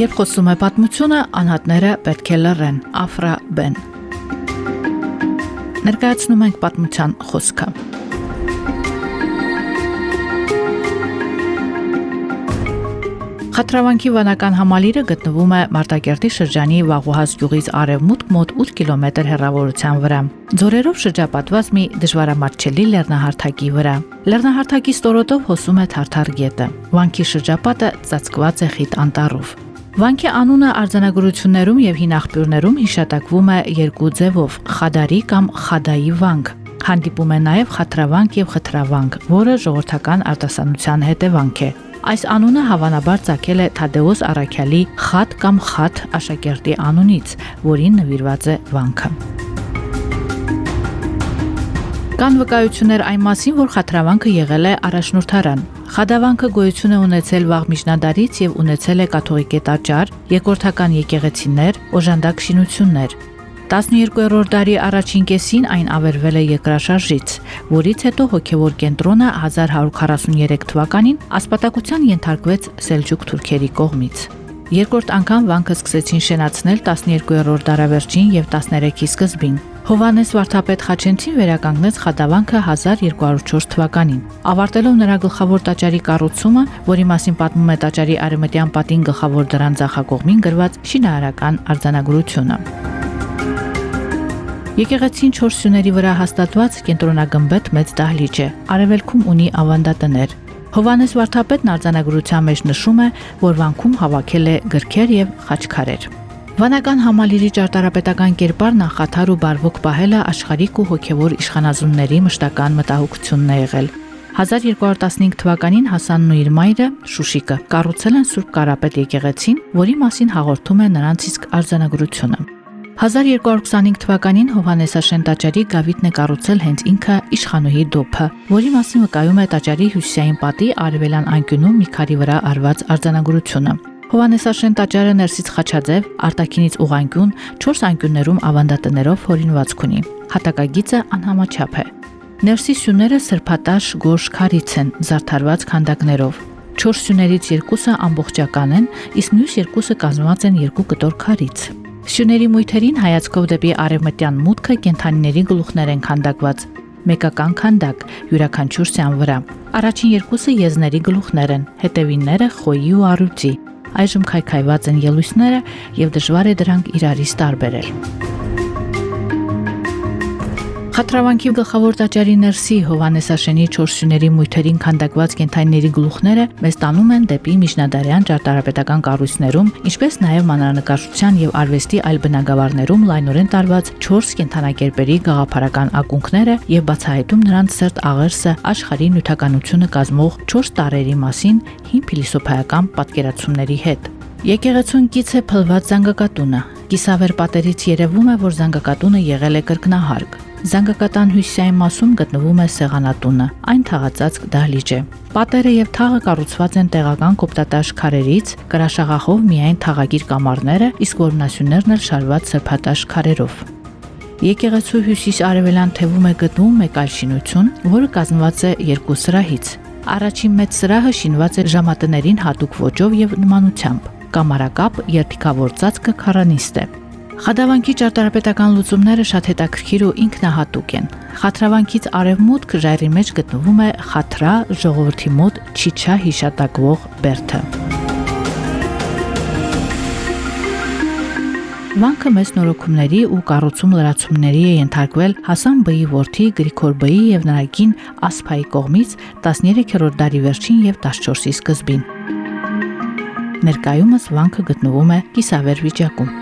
Երբ խոսում է պատմությունը, անհատները պետք է լռեն։ Աֆրա Բեն։ Ներկայացնում ենք պատմության խոսքը։ Խատրավանքի վանական համալիրը գտնվում է Մարտակերտի շրջանի Վաղուհաս գյուղից արևմուտք մոտ 8 կիլոմետր հեռավորության վրա։ Ձորերով շրջապատված մի դժվարամատչելի լեռնահարթակի վրա։ Լեռնահարթակի ստորոտով հոսում է Թարթար գետը։ Վանքի շրջապատը ծածկված է խիտ անտառով։ Վանքի անունը արձանագրություններում եւ հին աղբյուրներում հիշատակվում է երկու ձևով՝ Խադարի կամ Խադայի վանք։ Հանդիպում է նաև Խաթրավանք եւ Խթրավանք, որը ժողովրդական արտասանության հետևանք է։ Այս անունը հավանաբար ցակել է Թադեոս Արաքյալի Խատ կամ Խաթ աշակերտի անունից, որին նվիրված է վանքը։ Կան վկայություններ այն մասին, որ Խաթրավանքը եղել է առաջնորդարան, Խադավանքը գոյություն է ունեցել վաղ միջնադարից եւ ունեցել է կաթողիկե տաճար, երկրորդական եկեղեցիներ, օժանդակ շինություններ։ 12-րդ դարի առաջին կեսին այն ավերվել է երկրաշարժից, որից հետո հոգևոր կենտրոնը 1143 թվականին ասպատակության ենթարկվեց Սելջուկ թուրքերի կողմից։ Երկրորդ անգամ վանքը սկսեցին շենացնել 12-րդ դարավերջին եւ 13-ի սկզբին։ Հովանես Վարդապետ Խաչենցին վերականգնեց Խադավանքը 1204 թվականին։ Ավարտելով նրա գլխավոր տաճարի կառուցումը, որի մասին պատմում է տաճարի արևմտյան պատին գլխավոր դրան ցախակողմին գրված շինարարական արձանագրությունը։ Եկեղեցին 4 սյուների վրա հաստատված կենտրոնագմբեթ մեծ դահլիճ է։ Արևելքում ունի ավանդատներ։ Հովանես Վարդապետն արձանագրության մեջ նշում է, որ վանքում հավաքել է գրքեր եւ խաչքարեր։ Վանական համալիրի ճարտարապետական կերպար նախաթար ու բարվոք պահելը աշխարհիկ ու հոգևոր իշխանազունների մշտական մտահոգությունն է եղել։ 1215 թվականին Հասանն ու իր մայրը Շուշիկը կառուցել են Սուրբ Կարապետ եկեղեցին, որի մասին հաղորդում է նրանց իսկ արձանագրությունը։ 1225 թվականին Հովանեսաշեն տաճարի գավիթն է կառուցել հենց ինքը Իշխանուհի Դոփը, որի մասին վկայում է տաճարի հյուսիսային պատի արևելան անկյունում մի քարի վրա արված արձանագրությունը։ Հովանեսաշեն տաճարը ներսից խաչաձև, արտաքինից ուղանկյուն, 4 անկյուններում ավանդատներով հորինվածք ունի։ Հատակագիծը անհամաչափ է։ Ներսի սյուները սրբատաշ գորշ քարից են, զարդարված քանդակներով։ 4 սյուներից երկուսը ամբողջական են, իսկ մյուս երկուսը կազմված են երկու կտոր քարից։ Սյուների մույթերին հայացքով դեպի արևմտյան մուտքը կենթանիների գլուխներ են քանդակված, մեկական քանդակ յուրաքանչյուր սյան վրա։ Առաջին երկուսը եզների գլուխներ են, հետևինները խոյի ու առյուծի, Այժմ քայքայված են ելույթները եւ դժվար է դրանք իրարից տարբերել։ Խատրավանքի գլխավոր տաճարի ներսի Հովանեսաշենի 4 սյուների մույթերին քանդակված կենթայիների գլուխները մեզ տանում են դեպի միջնադարյան ճարտարապետական կառույցներում, ինչպես նաև մանրանկարչության եւ արվեստի այլ բնագավառներում լայնորեն տարված 4 կենթանակերպերի գաղափարական ակունքները եւ բացահայտում նրանց սերտ աղերսը աշխարհի նյութականությունը կազմող 4 տարերի մասին հին փիլիսոփայական պատկերացումների հետ։ Եկեղեցուն կից է փլված զանգակատունը։ Կիսավեր պատերից երևում է, որ զանգակատունը եղել է կրկնահարկ։ Զանգակատան հյուսիսային մասում գտնվում է սեղանատունը, այն թաղածածկ դահլիճ է։ Պատերը եւ թաղը կառուցված են տեղական կոպտատաշ քարերից, կրաշաղախով միայն թաղագիր կամարները, իսկ որմնասյուններն էլ շարված սրբատաշ քարերով։ Եկեղեցու հյուսիս-արևելյան թևում է գտնվում մեկ այլ շինություն, որը կազմված է երկու սրահից։ Առաջին մեծ սրահը շինված է ժամատներին հատուկ ոճով եւ նմանությամբ։ Կամարակապ երթիկավոր ծածկը քարանիստ է։ Խադավանքի ճարտարապետական լուծումները շատ հետաքրքիր ու ինքնահատուկ են։ Խաթրավանքից արևմուտք ժայռի մեջ գտնվում է Խաթրա ժողովրդի մոտ Չիչա հիշատակվող բերդը։ Վանքը մեծ նորոգումների ու կառուցում լրացումների է ենթարկվել Հասան բեի որդի Գրիգոր բեի եւ նրա կին Ասփայի կողմից 13-րդ դարի վերջին եւ 14-ի սկզբին։ Ներկայումս վանքը գտնվում է կիսավեր վիճակում։